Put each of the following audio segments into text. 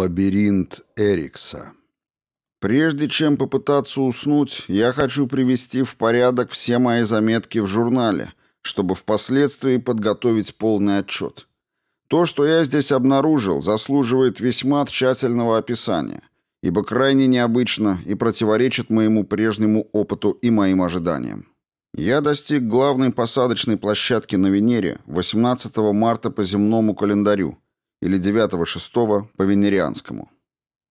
Лабиринт Эрикса. Прежде чем попытаться уснуть, я хочу привести в порядок все мои заметки в журнале, чтобы впоследствии подготовить полный отчет. То, что я здесь обнаружил, заслуживает весьма тщательного описания, ибо крайне необычно и противоречит моему прежнему опыту и моим ожиданиям. Я достиг главной посадочной площадки на Венере 18 марта по земному календарю, или 9-6 по венерианскому.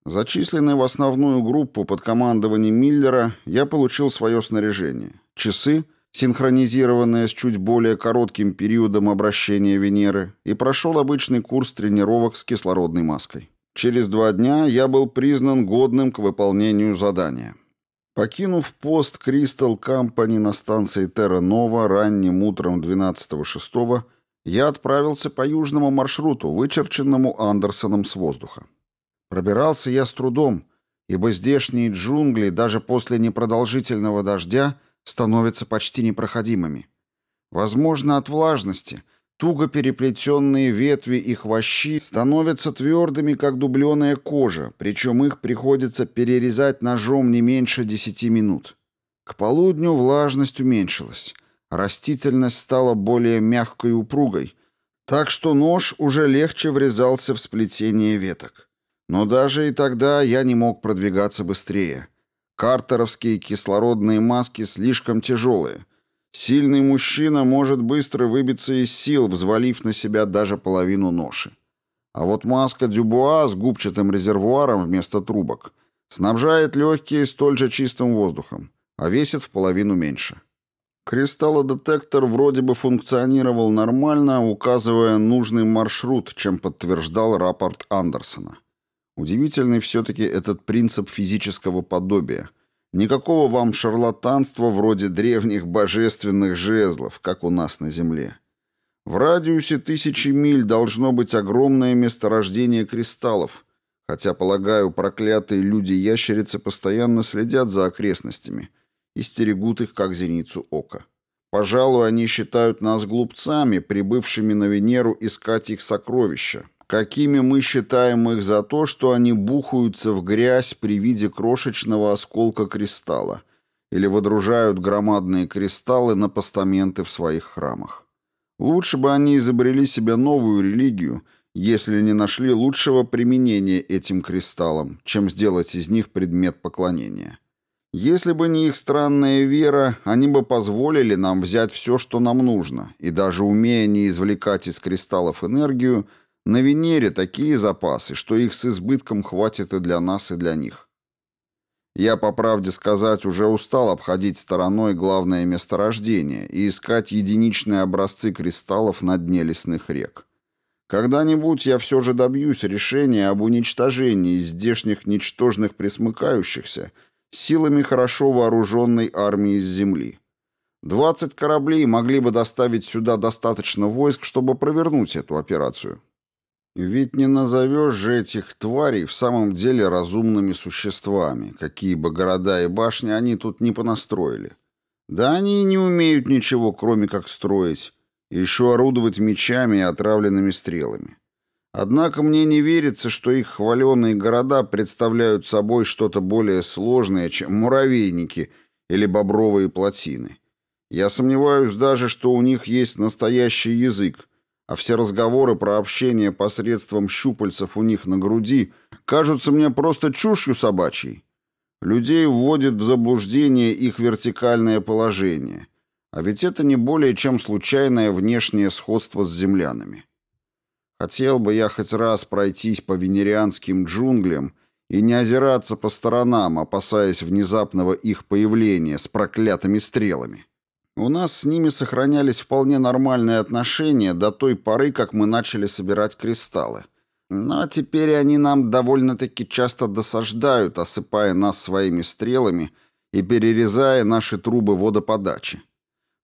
Зачисленный в основную группу под командованием Миллера, я получил свое снаряжение. Часы, синхронизированные с чуть более коротким периодом обращения Венеры, и прошел обычный курс тренировок с кислородной маской. Через два дня я был признан годным к выполнению задания. Покинув пост Crystal Company на станции Терра Нова ранним утром 12-6, я отправился по южному маршруту, вычерченному Андерсоном с воздуха. Пробирался я с трудом, ибо здешние джунгли даже после непродолжительного дождя становятся почти непроходимыми. Возможно, от влажности туго переплетенные ветви и хвощи становятся твердыми, как дубленая кожа, причем их приходится перерезать ножом не меньше десяти минут. К полудню влажность уменьшилась. Растительность стала более мягкой и упругой, так что нож уже легче врезался в сплетение веток. Но даже и тогда я не мог продвигаться быстрее. Картеровские кислородные маски слишком тяжелые. Сильный мужчина может быстро выбиться из сил, взвалив на себя даже половину ноши. А вот маска Дюбуа с губчатым резервуаром вместо трубок снабжает легкие столь же чистым воздухом, а весит в половину меньше. Кристаллодетектор вроде бы функционировал нормально, указывая нужный маршрут, чем подтверждал рапорт Андерсона. Удивительный все-таки этот принцип физического подобия. Никакого вам шарлатанства вроде древних божественных жезлов, как у нас на Земле. В радиусе тысячи миль должно быть огромное месторождение кристаллов, хотя, полагаю, проклятые люди-ящерицы постоянно следят за окрестностями – и стерегут их, как зеницу ока. Пожалуй, они считают нас глупцами, прибывшими на Венеру искать их сокровища. Какими мы считаем их за то, что они бухаются в грязь при виде крошечного осколка кристалла или водружают громадные кристаллы на постаменты в своих храмах. Лучше бы они изобрели себе новую религию, если не нашли лучшего применения этим кристаллам, чем сделать из них предмет поклонения. Если бы не их странная вера, они бы позволили нам взять все, что нам нужно, и даже умея не извлекать из кристаллов энергию, на Венере такие запасы, что их с избытком хватит и для нас, и для них. Я, по правде сказать, уже устал обходить стороной главное месторождение и искать единичные образцы кристаллов на дне лесных рек. Когда-нибудь я все же добьюсь решения об уничтожении здешних ничтожных присмыкающихся – силами хорошо вооруженной армии с земли. 20 кораблей могли бы доставить сюда достаточно войск, чтобы провернуть эту операцию. Ведь не назовешь же этих тварей в самом деле разумными существами, какие бы города и башни они тут не понастроили. Да они и не умеют ничего, кроме как строить, и еще орудовать мечами и отравленными стрелами. Однако мне не верится, что их хваленые города представляют собой что-то более сложное, чем муравейники или бобровые плотины. Я сомневаюсь даже, что у них есть настоящий язык, а все разговоры про общение посредством щупальцев у них на груди кажутся мне просто чушью собачьей. Людей вводит в заблуждение их вертикальное положение, а ведь это не более чем случайное внешнее сходство с землянами. Хотел бы я хоть раз пройтись по венерианским джунглям и не озираться по сторонам, опасаясь внезапного их появления с проклятыми стрелами. У нас с ними сохранялись вполне нормальные отношения до той поры, как мы начали собирать кристаллы. Но теперь они нам довольно-таки часто досаждают, осыпая нас своими стрелами и перерезая наши трубы водоподачи.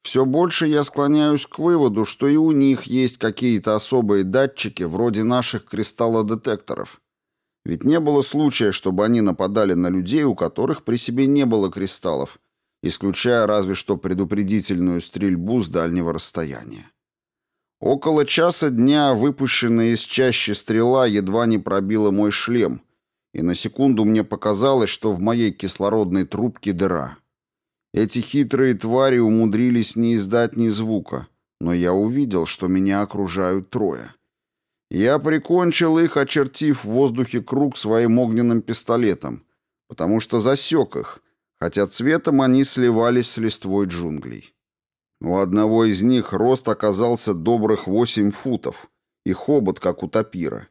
Все больше я склоняюсь к выводу, что и у них есть какие-то особые датчики, вроде наших кристаллодетекторов. Ведь не было случая, чтобы они нападали на людей, у которых при себе не было кристаллов, исключая разве что предупредительную стрельбу с дальнего расстояния. Около часа дня выпущенная из чащи стрела едва не пробила мой шлем, и на секунду мне показалось, что в моей кислородной трубке дыра. Эти хитрые твари умудрились не издать ни звука, но я увидел, что меня окружают трое. Я прикончил их, очертив в воздухе круг своим огненным пистолетом, потому что засек их, хотя цветом они сливались с листвой джунглей. У одного из них рост оказался добрых восемь футов, и хобот, как у тапира.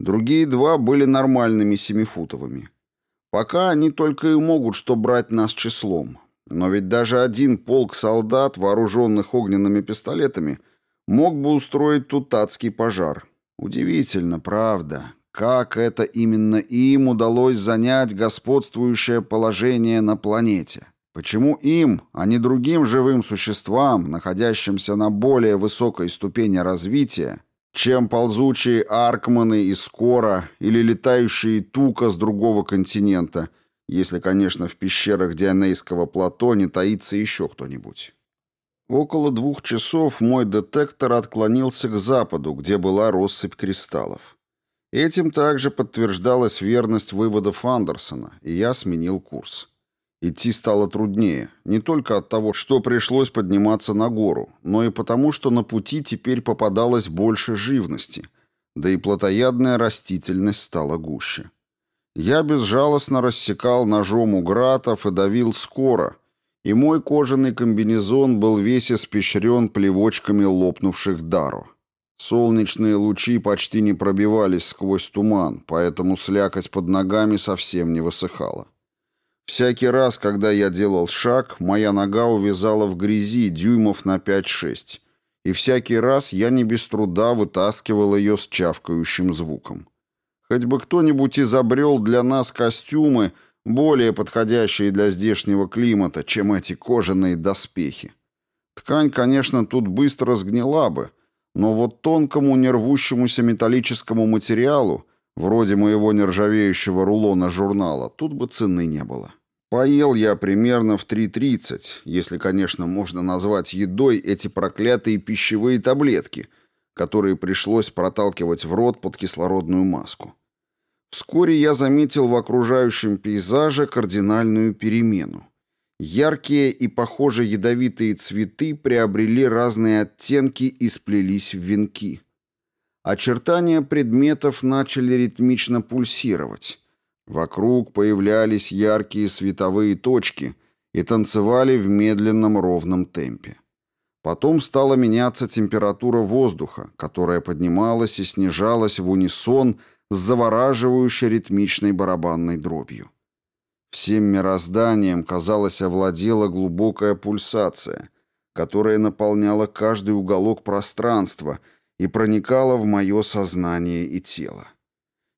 Другие два были нормальными семифутовыми. Пока они только и могут что брать нас числом. Но ведь даже один полк солдат, вооруженных огненными пистолетами, мог бы устроить тут адский пожар. Удивительно, правда, как это именно им удалось занять господствующее положение на планете. Почему им, а не другим живым существам, находящимся на более высокой ступени развития, чем ползучие аркманы из Скора или летающие тука с другого континента, если, конечно, в пещерах Дионейского плато не таится еще кто-нибудь. Около двух часов мой детектор отклонился к западу, где была россыпь кристаллов. Этим также подтверждалась верность выводов Андерсона, и я сменил курс. Идти стало труднее, не только от того, что пришлось подниматься на гору, но и потому, что на пути теперь попадалось больше живности, да и плотоядная растительность стала гуще. Я безжалостно рассекал ножом угратов и давил скоро, и мой кожаный комбинезон был весь испещрен плевочками лопнувших дару. Солнечные лучи почти не пробивались сквозь туман, поэтому слякоть под ногами совсем не высыхала. Всякий раз, когда я делал шаг, моя нога увязала в грязи дюймов на 5-6, и всякий раз я не без труда вытаскивал ее с чавкающим звуком. Хоть бы кто-нибудь изобрел для нас костюмы, более подходящие для здешнего климата, чем эти кожаные доспехи. Ткань, конечно, тут быстро сгнила бы, но вот тонкому нервущемуся металлическому материалу вроде моего нержавеющего рулона журнала, тут бы цены не было. Поел я примерно в 3.30, если, конечно, можно назвать едой эти проклятые пищевые таблетки, которые пришлось проталкивать в рот под кислородную маску. Вскоре я заметил в окружающем пейзаже кардинальную перемену. Яркие и, похоже, ядовитые цветы приобрели разные оттенки и сплелись в венки. Очертания предметов начали ритмично пульсировать. Вокруг появлялись яркие световые точки и танцевали в медленном ровном темпе. Потом стала меняться температура воздуха, которая поднималась и снижалась в унисон с завораживающей ритмичной барабанной дробью. Всем мирозданием, казалось, овладела глубокая пульсация, которая наполняла каждый уголок пространства — и проникала в мое сознание и тело.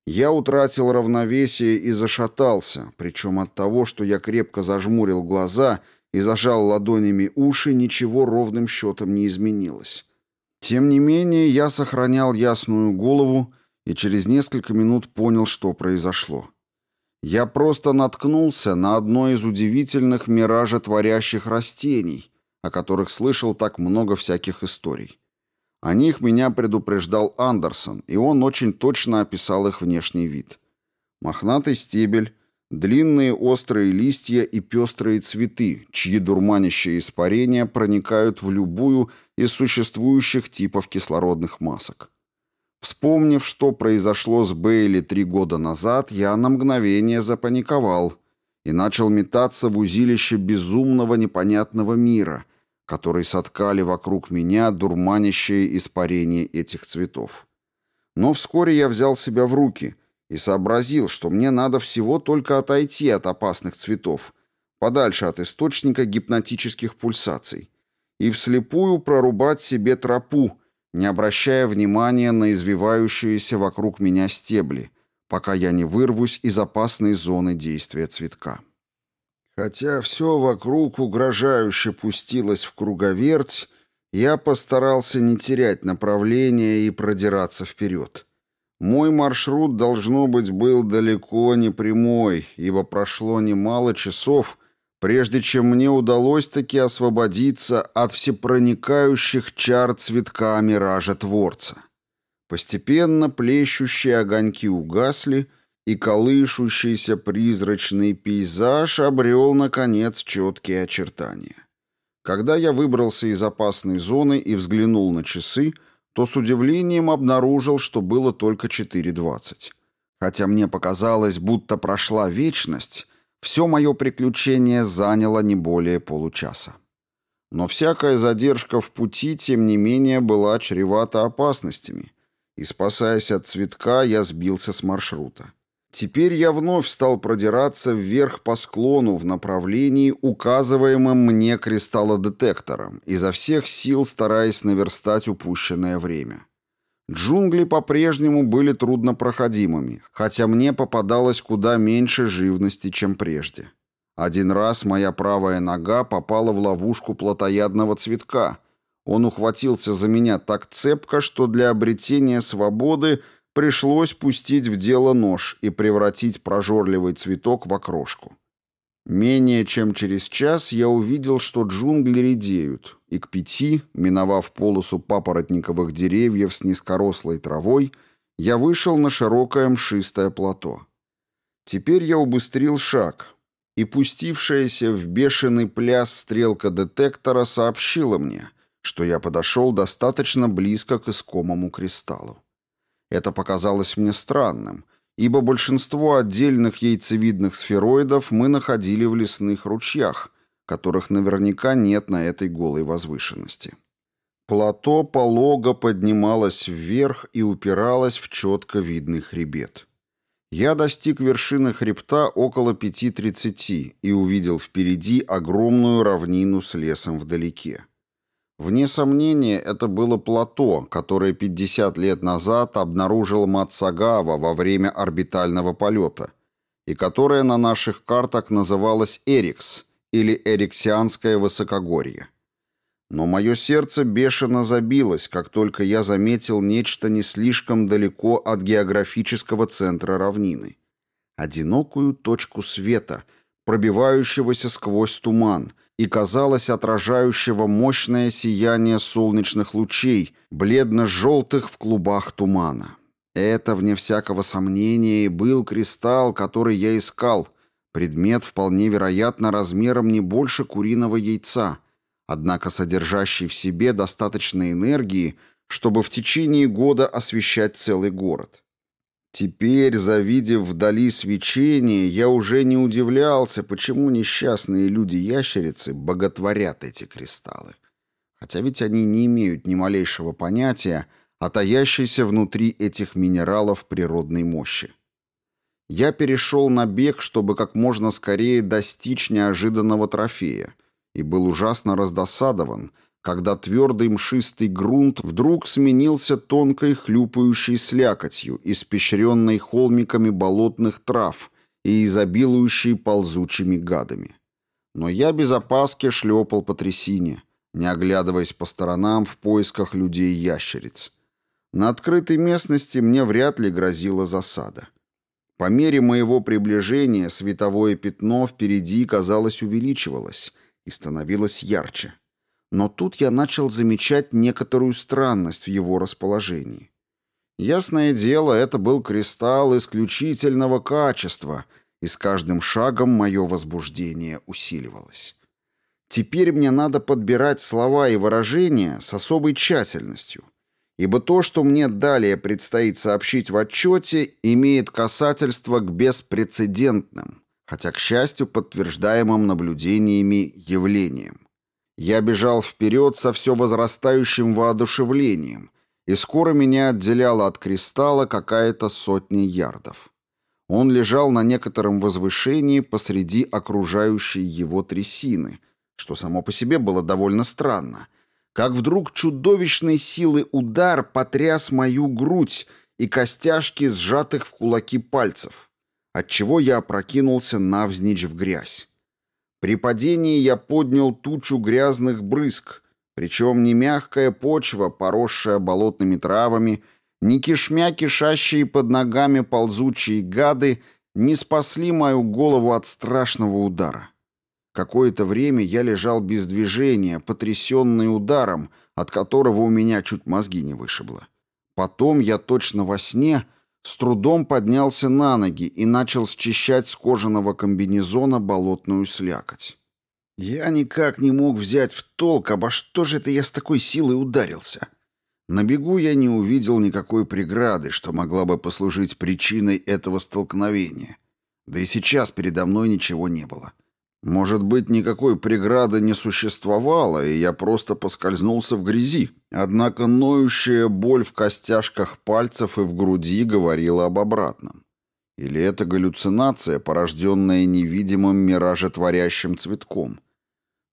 Я утратил равновесие и зашатался, причем от того, что я крепко зажмурил глаза и зажал ладонями уши, ничего ровным счетом не изменилось. Тем не менее, я сохранял ясную голову и через несколько минут понял, что произошло. Я просто наткнулся на одно из удивительных миражетворящих растений, о которых слышал так много всяких историй. О них меня предупреждал Андерсон, и он очень точно описал их внешний вид. Мохнатый стебель, длинные острые листья и пестрые цветы, чьи дурманящие испарения проникают в любую из существующих типов кислородных масок. Вспомнив, что произошло с Бейли три года назад, я на мгновение запаниковал и начал метаться в узилище безумного непонятного мира — которые соткали вокруг меня дурманящее испарение этих цветов. Но вскоре я взял себя в руки и сообразил, что мне надо всего только отойти от опасных цветов, подальше от источника гипнотических пульсаций, и вслепую прорубать себе тропу, не обращая внимания на извивающиеся вокруг меня стебли, пока я не вырвусь из опасной зоны действия цветка. Хотя все вокруг угрожающе пустилось в круговерть, я постарался не терять направление и продираться вперед. Мой маршрут, должно быть, был далеко не прямой, ибо прошло немало часов, прежде чем мне удалось таки освободиться от всепроникающих чар цветка миража Творца. Постепенно плещущие огоньки угасли, и колышущийся призрачный пейзаж обрел, наконец, четкие очертания. Когда я выбрался из опасной зоны и взглянул на часы, то с удивлением обнаружил, что было только 4.20. Хотя мне показалось, будто прошла вечность, все мое приключение заняло не более получаса. Но всякая задержка в пути, тем не менее, была чревата опасностями, и, спасаясь от цветка, я сбился с маршрута. Теперь я вновь стал продираться вверх по склону в направлении, указываемом мне кристаллодетектором, изо всех сил стараясь наверстать упущенное время. Джунгли по-прежнему были труднопроходимыми, хотя мне попадалось куда меньше живности, чем прежде. Один раз моя правая нога попала в ловушку плотоядного цветка. Он ухватился за меня так цепко, что для обретения свободы – пришлось пустить в дело нож и превратить прожорливый цветок в окрошку. Менее чем через час я увидел, что джунгли редеют, и к пяти, миновав полосу папоротниковых деревьев с низкорослой травой, я вышел на широкое мшистое плато. Теперь я убыстрил шаг, и пустившаяся в бешеный пляс стрелка детектора сообщила мне, что я подошел достаточно близко к искомому кристаллу. Это показалось мне странным, ибо большинство отдельных яйцевидных сфероидов мы находили в лесных ручьях, которых наверняка нет на этой голой возвышенности. Плато полого поднималось вверх и упиралось в четко видный хребет. Я достиг вершины хребта около 5.30 и увидел впереди огромную равнину с лесом вдалеке. Вне сомнения, это было плато, которое 50 лет назад обнаружил Мацагава во время орбитального полета, и которое на наших картах называлось Эрикс или Эриксианское высокогорье. Но мое сердце бешено забилось, как только я заметил нечто не слишком далеко от географического центра равнины. Одинокую точку света, пробивающегося сквозь туман — и казалось отражающего мощное сияние солнечных лучей, бледно-желтых в клубах тумана. Это, вне всякого сомнения, и был кристалл, который я искал, предмет вполне вероятно размером не больше куриного яйца, однако содержащий в себе достаточно энергии, чтобы в течение года освещать целый город. Теперь, завидев вдали свечение, я уже не удивлялся, почему несчастные люди-ящерицы боготворят эти кристаллы. Хотя ведь они не имеют ни малейшего понятия о таящейся внутри этих минералов природной мощи. Я перешел на бег, чтобы как можно скорее достичь неожиданного трофея, и был ужасно раздосадован — когда твердый мшистый грунт вдруг сменился тонкой хлюпающей слякотью, испещренной холмиками болотных трав и изобилующей ползучими гадами. Но я без опаски шлепал по трясине, не оглядываясь по сторонам в поисках людей-ящериц. На открытой местности мне вряд ли грозила засада. По мере моего приближения световое пятно впереди, казалось, увеличивалось и становилось ярче. Но тут я начал замечать некоторую странность в его расположении. Ясное дело, это был кристалл исключительного качества, и с каждым шагом мое возбуждение усиливалось. Теперь мне надо подбирать слова и выражения с особой тщательностью, ибо то, что мне далее предстоит сообщить в отчете, имеет касательство к беспрецедентным, хотя, к счастью, подтверждаемым наблюдениями явлениям. Я бежал вперед со все возрастающим воодушевлением, и скоро меня отделяла от кристалла какая-то сотня ярдов. Он лежал на некотором возвышении посреди окружающей его трясины, что само по себе было довольно странно. Как вдруг чудовищной силы удар потряс мою грудь и костяшки сжатых в кулаки пальцев, отчего я опрокинулся навзничь в грязь. При падении я поднял тучу грязных брызг, причем ни мягкая почва, поросшая болотными травами, ни кишмя кишащие под ногами ползучие гады не спасли мою голову от страшного удара. Какое-то время я лежал без движения, потрясенный ударом, от которого у меня чуть мозги не вышибло. Потом я точно во сне с трудом поднялся на ноги и начал счищать с кожаного комбинезона болотную слякоть. Я никак не мог взять в толк, обо что же это я с такой силой ударился. На бегу я не увидел никакой преграды, что могла бы послужить причиной этого столкновения. Да и сейчас передо мной ничего не было. Может быть, никакой преграды не существовало, и я просто поскользнулся в грязи. Однако ноющая боль в костяшках пальцев и в груди говорила об обратном. Или это галлюцинация, порожденная невидимым миражетворящим цветком?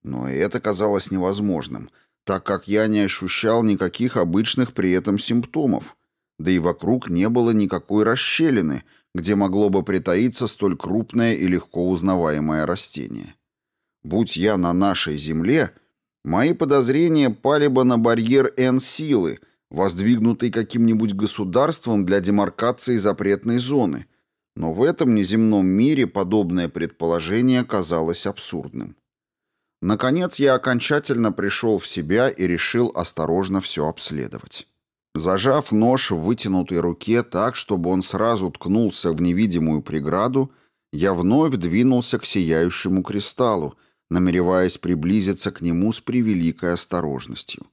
Но и это казалось невозможным, так как я не ощущал никаких обычных при этом симптомов, да и вокруг не было никакой расщелины — где могло бы притаиться столь крупное и легко узнаваемое растение. Будь я на нашей земле, мои подозрения пали бы на барьер N-силы, воздвигнутый каким-нибудь государством для демаркации запретной зоны, но в этом неземном мире подобное предположение казалось абсурдным. Наконец я окончательно пришел в себя и решил осторожно все обследовать. Зажав нож в вытянутой руке так, чтобы он сразу ткнулся в невидимую преграду, я вновь двинулся к сияющему кристаллу, намереваясь приблизиться к нему с превеликой осторожностью.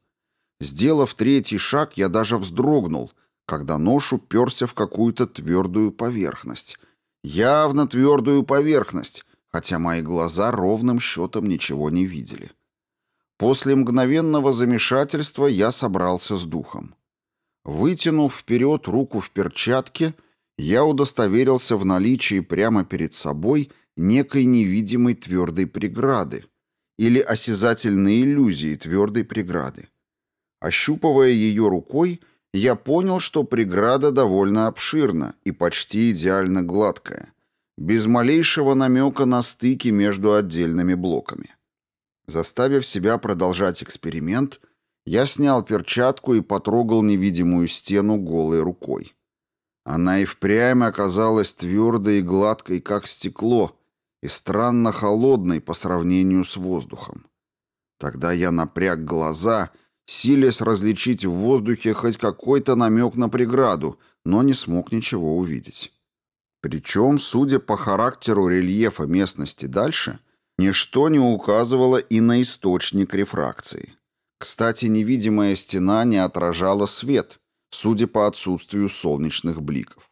Сделав третий шаг, я даже вздрогнул, когда нож уперся в какую-то твердую поверхность. Явно твердую поверхность, хотя мои глаза ровным счетом ничего не видели. После мгновенного замешательства я собрался с духом. Вытянув вперед руку в перчатке, я удостоверился в наличии прямо перед собой некой невидимой твердой преграды или осязательной иллюзии твердой преграды. Ощупывая ее рукой, я понял, что преграда довольно обширна и почти идеально гладкая, без малейшего намека на стыки между отдельными блоками. Заставив себя продолжать эксперимент, я снял перчатку и потрогал невидимую стену голой рукой. Она и впрямь оказалась твердой и гладкой, как стекло, и странно холодной по сравнению с воздухом. Тогда я напряг глаза, силясь различить в воздухе хоть какой-то намек на преграду, но не смог ничего увидеть. Причем, судя по характеру рельефа местности дальше, ничто не указывало и на источник рефракции. Кстати, невидимая стена не отражала свет, судя по отсутствию солнечных бликов.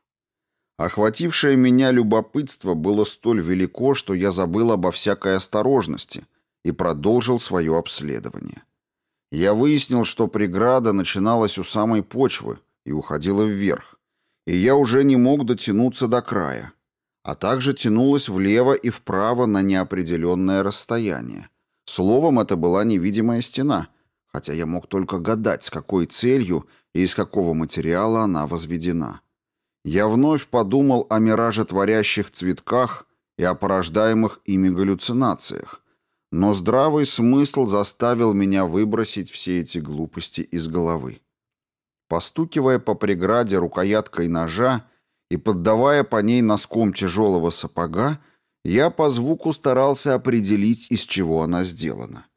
Охватившее меня любопытство было столь велико, что я забыл обо всякой осторожности и продолжил свое обследование. Я выяснил, что преграда начиналась у самой почвы и уходила вверх, и я уже не мог дотянуться до края, а также тянулась влево и вправо на неопределенное расстояние. Словом, это была невидимая стена — хотя я мог только гадать, с какой целью и из какого материала она возведена. Я вновь подумал о миражетворящих цветках и о порождаемых ими галлюцинациях, но здравый смысл заставил меня выбросить все эти глупости из головы. Постукивая по преграде рукояткой ножа и поддавая по ней носком тяжелого сапога, я по звуку старался определить, из чего она сделана.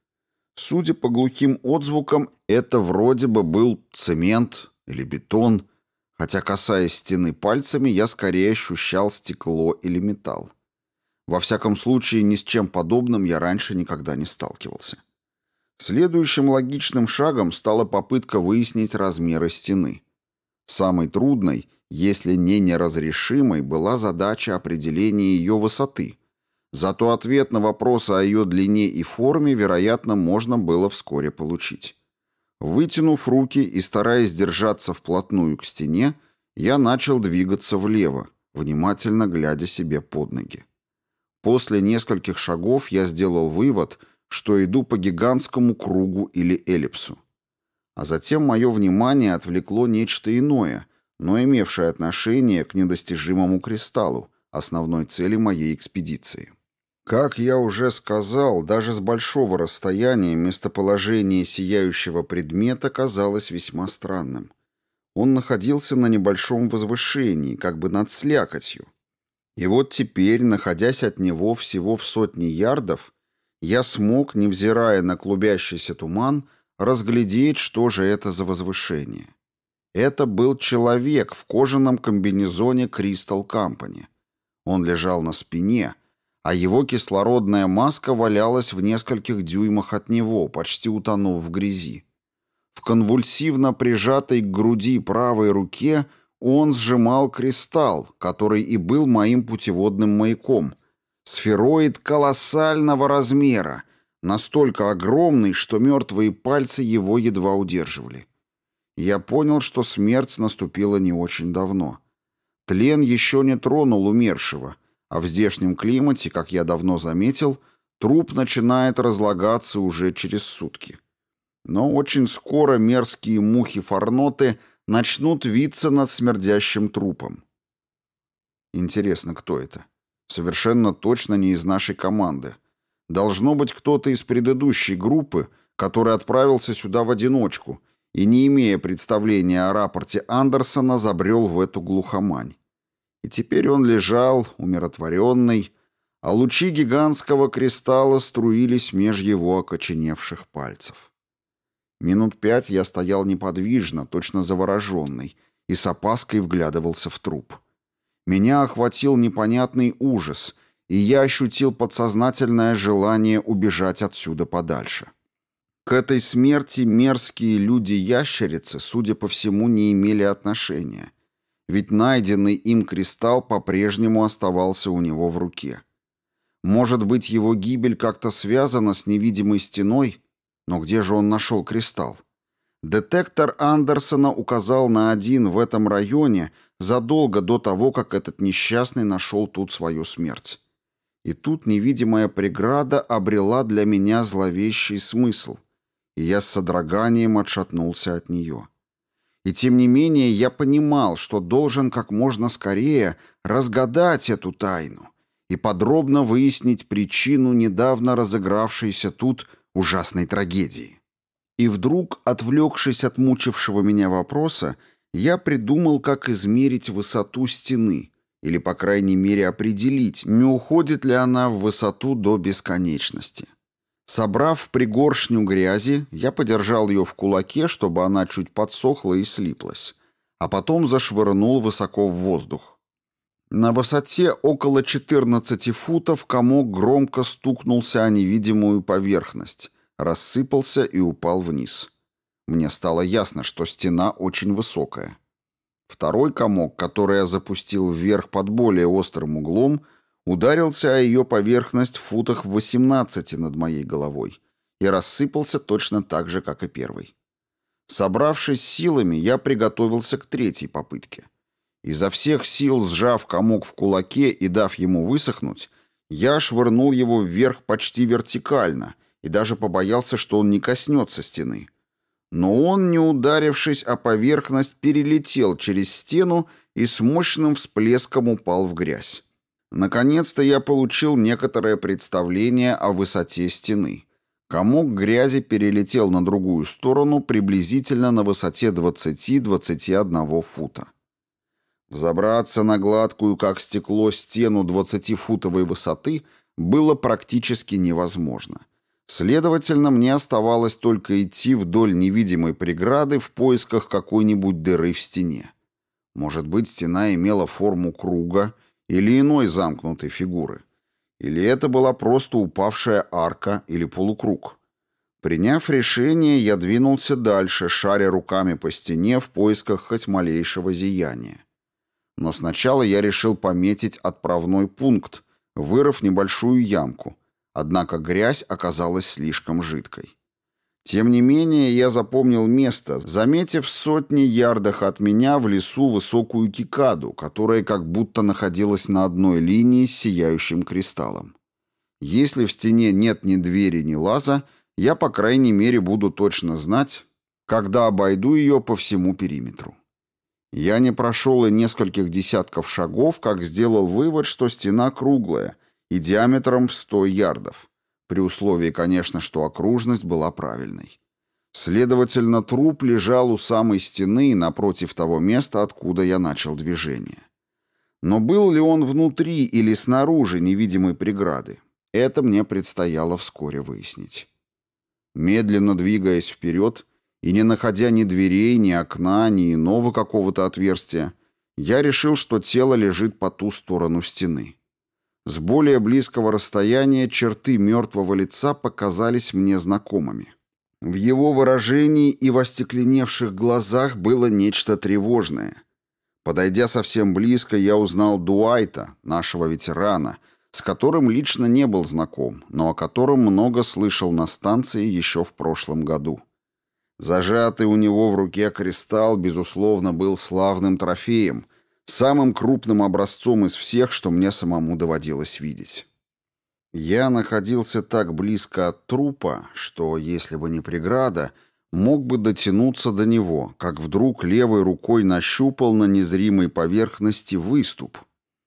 Судя по глухим отзвукам, это вроде бы был цемент или бетон, хотя, касаясь стены пальцами, я скорее ощущал стекло или металл. Во всяком случае, ни с чем подобным я раньше никогда не сталкивался. Следующим логичным шагом стала попытка выяснить размеры стены. Самой трудной, если не неразрешимой, была задача определения ее высоты, Зато ответ на вопросы о ее длине и форме, вероятно, можно было вскоре получить. Вытянув руки и стараясь держаться вплотную к стене, я начал двигаться влево, внимательно глядя себе под ноги. После нескольких шагов я сделал вывод, что иду по гигантскому кругу или эллипсу. А затем мое внимание отвлекло нечто иное, но имевшее отношение к недостижимому кристаллу, основной цели моей экспедиции. Как я уже сказал, даже с большого расстояния местоположение сияющего предмета казалось весьма странным. Он находился на небольшом возвышении, как бы над слякотью. И вот теперь, находясь от него всего в сотни ярдов, я смог, невзирая на клубящийся туман, разглядеть, что же это за возвышение. Это был человек в кожаном комбинезоне Crystal Company. Он лежал на спине, а его кислородная маска валялась в нескольких дюймах от него, почти утонув в грязи. В конвульсивно прижатой к груди правой руке он сжимал кристалл, который и был моим путеводным маяком. Сфероид колоссального размера, настолько огромный, что мертвые пальцы его едва удерживали. Я понял, что смерть наступила не очень давно. Тлен еще не тронул умершего, а в здешнем климате, как я давно заметил, труп начинает разлагаться уже через сутки. Но очень скоро мерзкие мухи-форноты начнут виться над смердящим трупом. Интересно, кто это? Совершенно точно не из нашей команды. Должно быть кто-то из предыдущей группы, который отправился сюда в одиночку и, не имея представления о рапорте Андерсона, забрел в эту глухомань. И теперь он лежал, умиротворенный, а лучи гигантского кристалла струились меж его окоченевших пальцев. Минут пять я стоял неподвижно, точно завороженный, и с опаской вглядывался в труп. Меня охватил непонятный ужас, и я ощутил подсознательное желание убежать отсюда подальше. К этой смерти мерзкие люди-ящерицы, судя по всему, не имели отношения, ведь найденный им кристалл по-прежнему оставался у него в руке. Может быть, его гибель как-то связана с невидимой стеной? Но где же он нашел кристалл? Детектор Андерсона указал на один в этом районе задолго до того, как этот несчастный нашел тут свою смерть. И тут невидимая преграда обрела для меня зловещий смысл, и я с содроганием отшатнулся от нее. И тем не менее я понимал, что должен как можно скорее разгадать эту тайну и подробно выяснить причину недавно разыгравшейся тут ужасной трагедии. И вдруг, отвлекшись от мучившего меня вопроса, я придумал, как измерить высоту стены, или, по крайней мере, определить, не уходит ли она в высоту до бесконечности. Собрав пригоршню грязи, я подержал ее в кулаке, чтобы она чуть подсохла и слиплась, а потом зашвырнул высоко в воздух. На высоте около 14 футов комок громко стукнулся о невидимую поверхность, рассыпался и упал вниз. Мне стало ясно, что стена очень высокая. Второй комок, который я запустил вверх под более острым углом, ударился о ее поверхность в футах в 18 над моей головой и рассыпался точно так же, как и первый. Собравшись силами, я приготовился к третьей попытке. Изо всех сил сжав комок в кулаке и дав ему высохнуть, я швырнул его вверх почти вертикально и даже побоялся, что он не коснется стены. Но он, не ударившись о поверхность, перелетел через стену и с мощным всплеском упал в грязь. Наконец-то я получил некоторое представление о высоте стены. Комок грязи перелетел на другую сторону приблизительно на высоте 20-21 фута. Взобраться на гладкую, как стекло, стену 20-футовой высоты было практически невозможно. Следовательно, мне оставалось только идти вдоль невидимой преграды в поисках какой-нибудь дыры в стене. Может быть, стена имела форму круга или иной замкнутой фигуры. Или это была просто упавшая арка или полукруг. Приняв решение, я двинулся дальше, шаря руками по стене в поисках хоть малейшего зияния. Но сначала я решил пометить отправной пункт, вырыв небольшую ямку, Однако грязь оказалась слишком жидкой. Тем не менее, я запомнил место, заметив сотни ярдах от меня в лесу высокую кикаду, которая как будто находилась на одной линии с сияющим кристаллом. Если в стене нет ни двери, ни лаза, я, по крайней мере, буду точно знать, когда обойду ее по всему периметру. Я не прошел и нескольких десятков шагов, как сделал вывод, что стена круглая, и диаметром в 100 ярдов, при условии, конечно, что окружность была правильной. Следовательно, труп лежал у самой стены напротив того места, откуда я начал движение. Но был ли он внутри или снаружи невидимой преграды? Это мне предстояло вскоре выяснить. Медленно двигаясь вперед и не находя ни дверей, ни окна, ни иного какого-то отверстия, я решил, что тело лежит по ту сторону стены. С более близкого расстояния черты мертвого лица показались мне знакомыми. В его выражении и в остекленевших глазах было нечто тревожное. Подойдя совсем близко, я узнал Дуайта, нашего ветерана, с которым лично не был знаком, но о котором много слышал на станции еще в прошлом году. Зажатый у него в руке кристалл, безусловно, был славным трофеем, самым крупным образцом из всех, что мне самому доводилось видеть. Я находился так близко от трупа, что, если бы не преграда, мог бы дотянуться до него, как вдруг левой рукой нащупал на незримой поверхности выступ.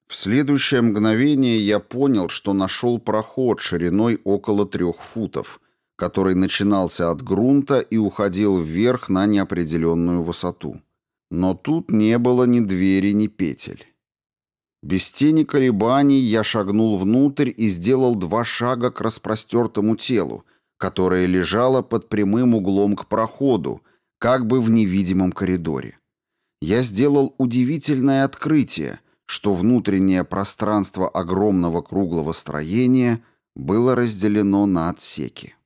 В следующее мгновение я понял, что нашел проход шириной около трех футов, который начинался от грунта и уходил вверх на неопределенную высоту. Но тут не было ни двери, ни петель. Без тени колебаний я шагнул внутрь и сделал два шага к распростертому телу, которое лежало под прямым углом к проходу, как бы в невидимом коридоре. Я сделал удивительное открытие, что внутреннее пространство огромного круглого строения было разделено на отсеки.